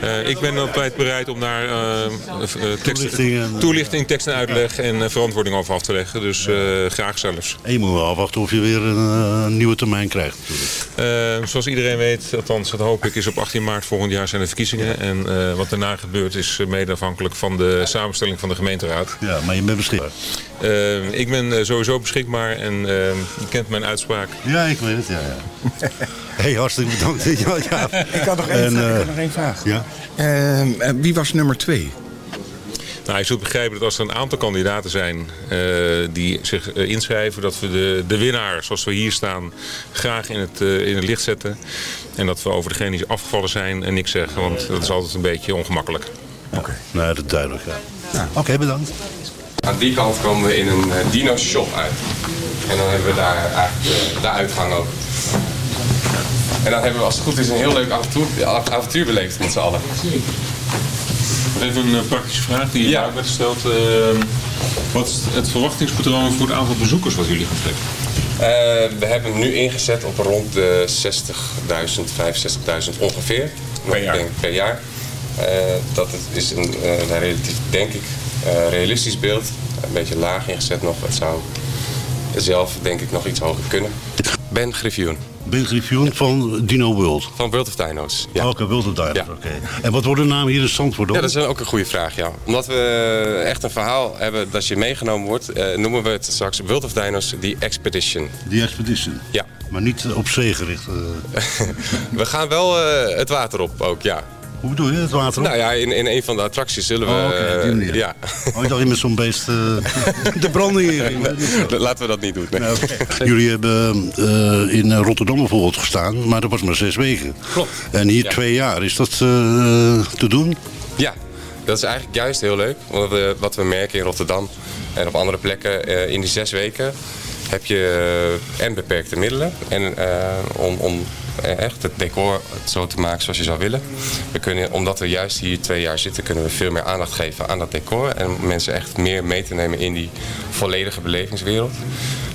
Speaker 17: Eh, ik ben altijd bereid om daar eh, eh, tekst,
Speaker 19: Toelichting en-
Speaker 17: toelichting, tekst en uitleg en eh, verantwoording over af te leggen. Dus eh, graag zelfs.
Speaker 19: En je moet wel afwachten of je weer een eh, nieuwe termijn krijgt.
Speaker 17: Eh, zoals iedereen weet, althans dat hoop ik, is op 18 maart volgend jaar zijn de verkiezingen. En eh, wat daarna gebeurt is eh, mede afhankelijk van de samenstelling van de gemeenteraad.
Speaker 19: Ja, maar je bent beschikbaar.
Speaker 17: Eh, ik ben eh, sowieso beschikbaar en eh, je kent mijn uitspraak.
Speaker 19: Ja, ik weet het, ja. ja. hey, hartstikke bedankt. ja, ja.
Speaker 12: Ik had nog één vraag.
Speaker 19: eh,
Speaker 12: één vraag.
Speaker 19: Ja?
Speaker 12: Ehm, eh, wie was nummer twee?
Speaker 17: Nou, je zult begrijpen dat als er een aantal kandidaten zijn eh, die zich inschrijven, dat we de, de winnaar, zoals we hier staan, graag in het, in het licht zetten. En dat we over degene die afgevallen zijn en niks zeggen, want dat is altijd een beetje ongemakkelijk.
Speaker 19: Oké. Nee, dat is duidelijk. Ja. Oké, bedankt.
Speaker 18: Aan die kant komen we in een eh, dino shop uit. En dan hebben we daar eigenlijk de uitgang ook. En dan hebben we als het goed is een heel leuk avontuur, avontuur beleefd met z'n allen.
Speaker 17: Even een eh, praktische vraag die je werd gesteld. eh, wat is het verwachtingspatroon voor het aantal bezoekers wat jullie gaan trekken?
Speaker 18: Eh, we hebben nu ingezet op rond de 60.000, 65.000 ongeveer. Per jaar? Denk, per jaar. Eh, dat is een relatief, denk ik, realistisch beeld. Een beetje laag ingezet nog. Het zou zelf denk ik nog iets hoger kunnen. Ben Griffioen.
Speaker 19: Ben Griffioen van Dino World.
Speaker 18: Van World of Dino's. Ja.
Speaker 19: Oké, World of Dino's. Oké. En wat wordt de naam hier in Zandvoort?
Speaker 18: Ja, dat is ook een goede vraag, ja. Omdat we echt een verhaal hebben dat je meegenomen wordt, eh, noemen we het straks World of Dino's The Expedition.
Speaker 19: Die Expedition?
Speaker 18: Ja.
Speaker 19: Maar niet op zee gericht. eh.
Speaker 18: We gaan wel eh, het water op ook, ja.
Speaker 19: Hoe bedoel je, het water op?
Speaker 18: Nou ja, in, in een van de attracties zullen we...
Speaker 19: Oh, die manier.
Speaker 18: eh, ja.
Speaker 19: Oh, ik dacht je met zo'n beest eh, de branding in.
Speaker 18: Laten we dat niet doen. nee.
Speaker 19: Jullie hebben eh, in Rotterdam bijvoorbeeld gestaan, maar dat was maar zes weken.
Speaker 18: Klopt.
Speaker 19: En hier
Speaker 18: Ja.
Speaker 19: twee jaar. Is dat te doen?
Speaker 18: Ja, dat is eigenlijk juist heel leuk. Want we- wat we merken in Rotterdam en op andere plekken, in die zes weken heb je en beperkte middelen en, om, om echt het decor zo te maken zoals je zou willen. We kunnen, omdat we juist hier twee jaar zitten, kunnen we veel meer aandacht geven aan dat decor en mensen echt meer mee te nemen in die volledige belevingswereld.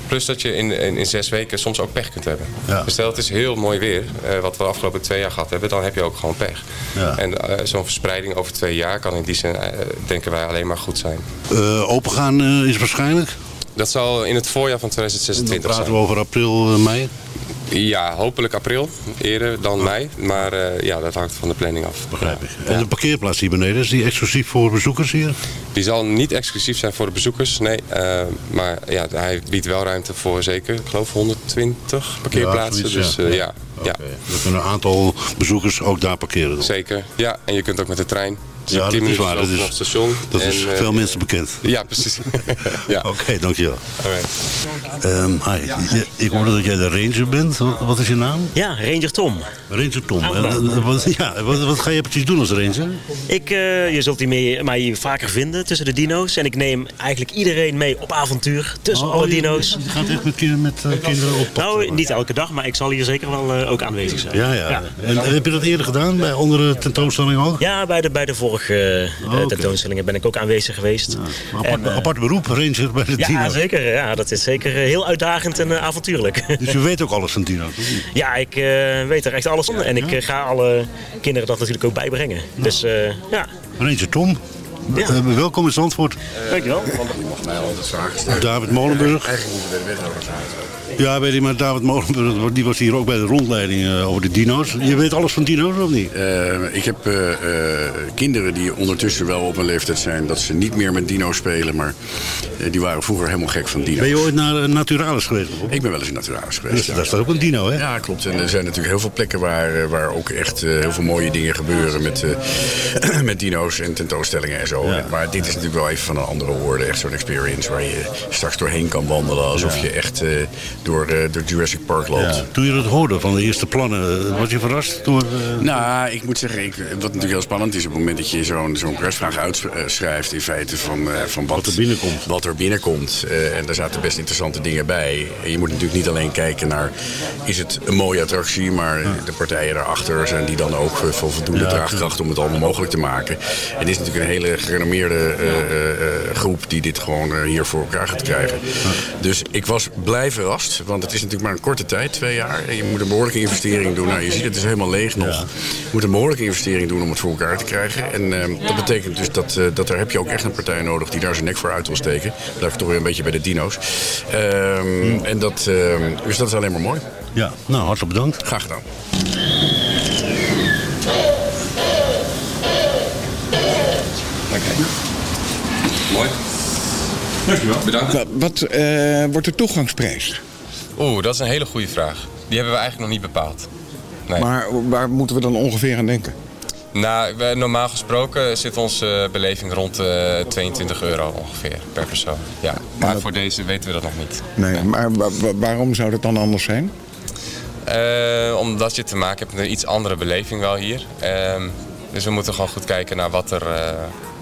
Speaker 18: Plus dat je in, in, in zes weken soms ook pech kunt hebben.
Speaker 19: Ja.
Speaker 18: Dus stel het is heel mooi weer, eh, wat we de afgelopen twee jaar gehad hebben, dan heb je ook gewoon pech.
Speaker 19: Ja.
Speaker 18: En eh, zo'n verspreiding over twee jaar kan in die zin, eh, denken wij, alleen maar goed zijn.
Speaker 19: Eh, opengaan eh, is waarschijnlijk.
Speaker 18: Dat zal in het voorjaar van
Speaker 19: Dan
Speaker 18: 2026
Speaker 19: praten
Speaker 18: zijn.
Speaker 19: we over april, eh, mei.
Speaker 18: Ja, hopelijk april, eerder dan mei. Maar eh, ja, dat hangt van de planning af.
Speaker 19: Begrijp ik. En de parkeerplaats hier beneden, is die exclusief voor bezoekers hier?
Speaker 18: Die zal niet exclusief zijn voor de bezoekers, nee. eh, maar ja, hij biedt wel ruimte voor zeker, ik geloof 120 parkeerplaatsen.
Speaker 19: Ja, zoiets,
Speaker 18: dus
Speaker 19: ja.
Speaker 18: eh, ja.
Speaker 19: Er kunnen een aantal bezoekers ook daar parkeren. dan.
Speaker 18: Zeker, ja. En je kunt ook met de trein. Dus
Speaker 19: Ja, dat
Speaker 18: 10
Speaker 19: is waar. Dat is,
Speaker 18: station.
Speaker 19: dat is
Speaker 18: En, eh,
Speaker 19: veel mensen bekend.
Speaker 18: Ja, precies. ja.
Speaker 19: Oké, dankjewel.
Speaker 18: Alright.
Speaker 19: Ehm, hi. Je- ik hoorde dat jij de ranger bent. Wat wat is je naam?
Speaker 21: Ja, Ranger Tom.
Speaker 19: Ranger Tom. En, eh, wat, ja, wat, wat ga je precies doen als ranger?
Speaker 21: Ik, eh, je zult die mee, mij hier vaker vinden tussen de dino's. En ik neem eigenlijk iedereen mee op avontuur tussen
Speaker 19: Oh,
Speaker 21: alle
Speaker 19: je-
Speaker 21: dino's.
Speaker 19: Je gaat echt met, met eh, kinderen op pad.
Speaker 21: Nou, niet elke dag, maar ik zal hier zeker wel eh, ook aanwezig zijn.
Speaker 19: Ja, ja. En heb je dat eerder gedaan bij andere tentoonstellingen ook?
Speaker 21: Ja, bij de, bij de vorige eh,
Speaker 19: Oké.
Speaker 21: tentoonstellingen ben ik ook aanwezig geweest.
Speaker 19: Apart,
Speaker 21: En, eh,
Speaker 19: apart beroep, ranger bij de
Speaker 21: ja,
Speaker 19: dino's.
Speaker 21: zeker. Ja, dat is zeker eh, heel uitdagend en avontuurlijk.
Speaker 19: Dus je weet ook alles van niet?
Speaker 21: Ja, ik eh, weet er echt alles van. En ik ga alle kinderen dat natuurlijk ook bijbrengen. Dus eh, ja.
Speaker 19: Ranger Tom, welkom in Zandvoort.
Speaker 21: Dankjewel.
Speaker 22: Je mag mij altijd vragen stellen.
Speaker 19: David Molenburg.
Speaker 22: Eigenlijk moeten we de wethouder zijn.
Speaker 19: Ja, weet je, maar David Molenburg die was hier ook bij de rondleiding eh, over de dino's. Je weet alles van dino's, of niet?
Speaker 22: Eh, ik heb eh, kinderen die ondertussen wel op een leeftijd zijn dat ze niet meer met dino's spelen, maar die waren vroeger helemaal gek van dino's.
Speaker 19: Ben je ooit naar Naturalis geweest? bijvoorbeeld?
Speaker 22: Ik ben wel eens in Naturalis geweest.
Speaker 19: Dus dat is toch ook een dino, hè?
Speaker 22: Ja, klopt. En er zijn natuurlijk heel veel plekken waar, waar ook echt heel veel mooie dingen gebeuren met, met dino's en tentoonstellingen en zo. Maar dit is natuurlijk wel even van een andere orde. Echt zo'n experience waar je straks doorheen kan wandelen alsof
Speaker 19: Ja.
Speaker 22: je echt door, eh, door Jurassic Park loopt.
Speaker 19: Ja, toen je dat hoorde van de eerste plannen, eh, was je verrast door... eh,
Speaker 22: Nou, ik moet zeggen, ik, wat natuurlijk heel spannend is... op het moment dat je zo'n zo'n persvraag uitschrijft... in feite van, van wat,
Speaker 19: er binnenkomt.
Speaker 22: Wat er binnenkomt. En daar zaten best interessante dingen bij. En je moet natuurlijk niet alleen kijken naar... is het een mooie attractie... maar de partijen daarachter zijn die dan ook van voldoende
Speaker 19: Ja,
Speaker 22: draagkracht... om het allemaal mogelijk te maken. En dit is natuurlijk een hele gerenommeerde groep... die dit gewoon hier voor elkaar gaat krijgen. Dus ik was blij verrast. Want het is natuurlijk maar een korte tijd, twee jaar. En je moet een behoorlijke investering doen. Nou, je ziet het is helemaal leeg nog. Je moet een behoorlijke investering doen om het voor elkaar te krijgen. En eh, dat betekent dus dat, eh, dat daar heb je ook echt een partij nodig die daar zijn nek voor uit wil steken. Blijf toch weer een beetje bij de dino's. Ehm, En dat, ehm, dus dat is alleen maar mooi.
Speaker 19: Ja, nou, hartelijk bedankt.
Speaker 22: Graag gedaan.
Speaker 18: Mooi.
Speaker 14: Dankjewel.
Speaker 18: Bedankt.
Speaker 12: Wat, wat eh, wordt de toegangsprijs?
Speaker 18: Oeh, dat is een hele goede vraag. Die hebben we eigenlijk nog niet bepaald. Nee.
Speaker 12: Maar waar moeten we dan ongeveer aan denken?
Speaker 18: Nou, normaal gesproken zit onze beleving rond eh 22 euro ongeveer per persoon. Ja, maar voor deze weten we dat nog niet.
Speaker 12: Nee, maar wa- wa- waarom zou dat dan anders zijn?
Speaker 18: Eh, omdat je te maken hebt met een iets andere beleving wel hier. Ehm, dus we moeten gewoon goed kijken naar wat er, eh,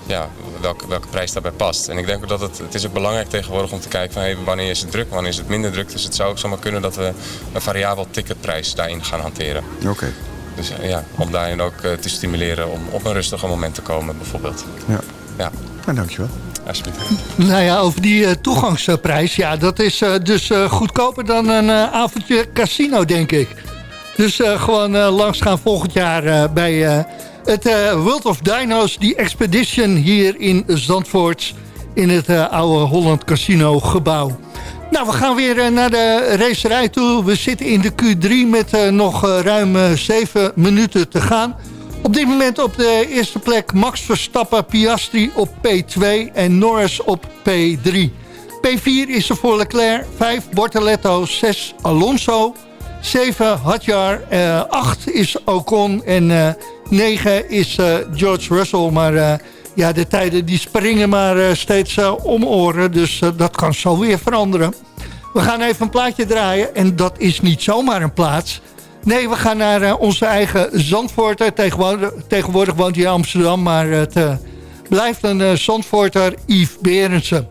Speaker 18: ja, welke, welke prijs daarbij past. En ik denk ook dat het, het is ook belangrijk tegenwoordig om te kijken van hey, wanneer is het druk, wanneer is het minder druk. Dus het zou ook zomaar kunnen dat we een variabel ticketprijs daarin gaan hanteren.
Speaker 12: Oké.
Speaker 18: Dus eh, ja, om daarin ook eh, te stimuleren om op een rustiger moment te komen bijvoorbeeld.
Speaker 12: Ja.
Speaker 18: Ja,
Speaker 12: Nou, dankjewel.
Speaker 18: alsjeblieft.
Speaker 8: Nou ja, over die eh, toegangsprijs. Ja, dat is eh, dus eh, goedkoper dan een eh, avondje casino, denk ik. Dus eh, gewoon eh, langs gaan volgend jaar eh, bij eh, het eh, World of Dino's, die expedition hier in Zandvoort. In het eh, oude Holland Casino gebouw. Nou, we gaan weer eh, naar de racerij toe. We zitten in de Q3 met nog ruim eh, 7 minuten te gaan. Op dit moment op de eerste plek Max Verstappen, Piastri op P2 en Norris op P3. P4 is er voor Leclerc, 5 Bortoletto, 6 Alonso, 7 Hadjar, eh 8 is Ocon en 9 is eh, George Russell. Maar eh, ja, de tijden die springen maar eh, steeds om oren, dus dat kan zo weer veranderen. We gaan even een plaatje draaien en dat is niet zomaar een plaats. Nee, we gaan naar onze eigen Zandvoorter. Tegenwoordig, tegenwoordig woont hij in Amsterdam, maar het blijft een eh, Zandvoorter, Yves Berendsen.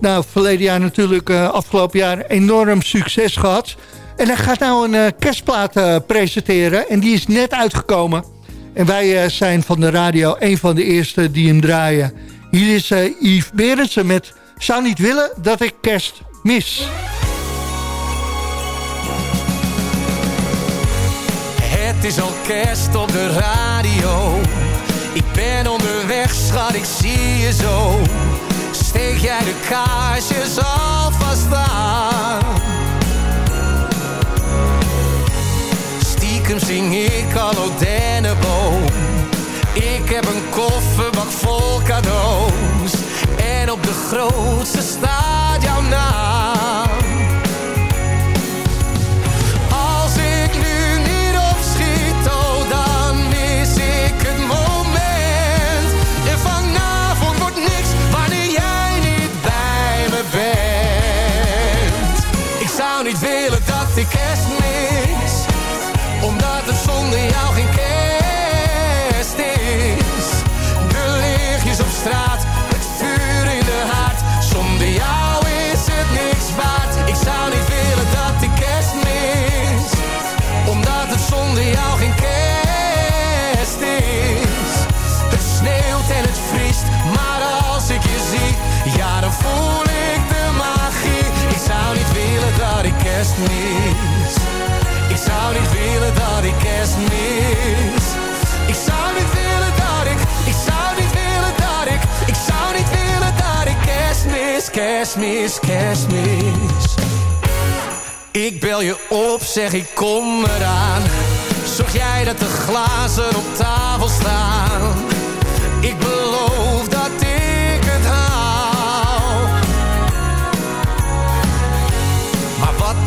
Speaker 8: Nou, verleden jaar natuurlijk, afgelopen jaar, enorm succes gehad. En hij gaat nou een kerstplaat presenteren en die is net uitgekomen. En wij eh, zijn van de radio een van de eerste die hem draaien. Hier is eh, Yves Berendsen met Zou niet willen dat ik kerst mis.
Speaker 10: Het is al kerst op de radio. Ik ben onderweg, schat, ik zie je zo. Steek jij de kaarsjes alvast aan? Stiekem zing ik Hallo Denneboom. Ik heb een kofferbak vol cadeaus. En op de grootste staat jouw naam. Ik zou niet willen dat ik kerst mis. Ik zou niet willen dat ik, ik zou niet willen dat ik, ik zou niet willen dat ik kerst mis, kerst mis, kerst mis. Ik bel je op, zeg ik kom eraan. Zorg jij dat de glazen op tafel staan. Ik beloof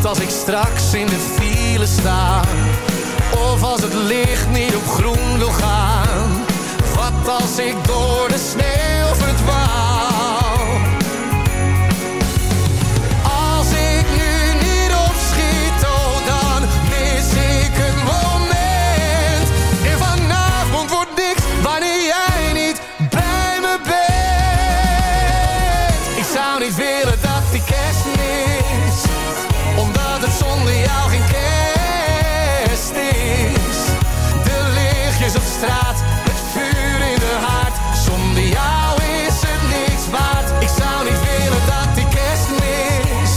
Speaker 10: als ik straks in de file sta? Of als het licht niet op groen wil gaan? Wat als ik door de sneeuw straat, het vuur in de haard, zonder jou is het niks waard. Ik zou niet willen dat die kerst mis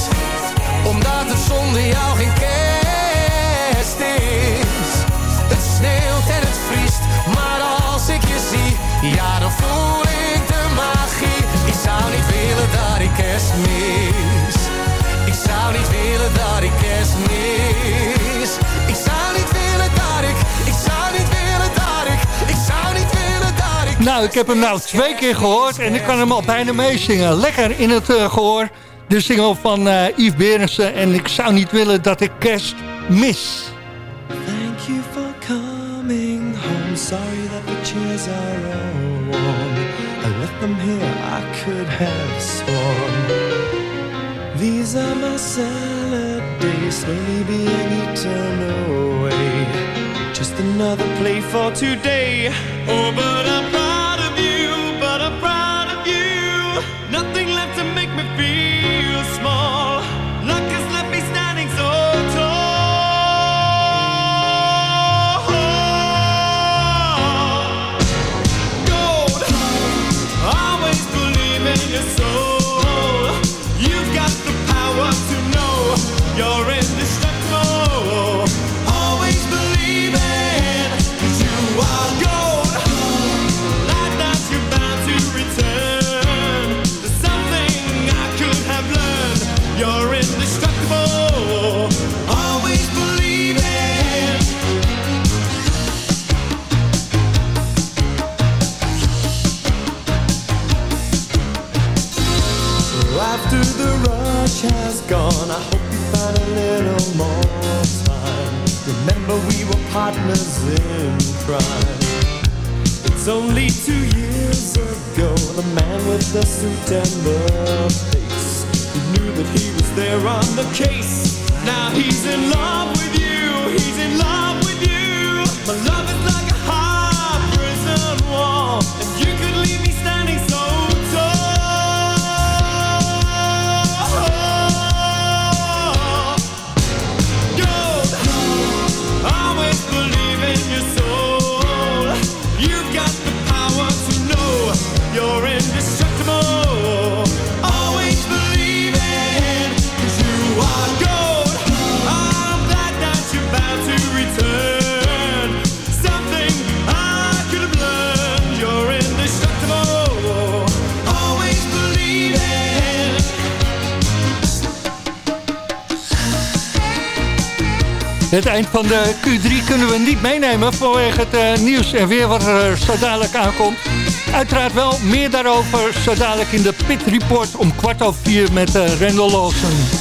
Speaker 10: omdat het zonder jou geen kerst is. Het sneeuwt en het vriest, maar als ik je zie, ja dan
Speaker 8: Nou, ik heb hem nou twee keer gehoord en ik kan hem al bijna meezingen. Lekker in het eh, gehoor. De single van eh, Yves Berensen en ik zou niet willen dat ik kerst mis.
Speaker 10: Thank you for coming home. Sorry that the chairs are all warm. I left them here, I could have sworn. These are my salad days, slowly being eaten away. Just another play for today. Oh, but I'm you're indestructible. Remember we were partners in crime. It's only two years ago, the man with the suit and the face. He knew that he was there on the case. Now he's in love with you, he's in love with you. My love is like a high prison wall,
Speaker 8: Het eind van de Q3 kunnen we niet meenemen vanwege het eh, nieuws en weer wat er zo dadelijk aankomt. Uiteraard wel meer daarover zo dadelijk in de Pit Report om kwart over vier met uh, Randall Lawson.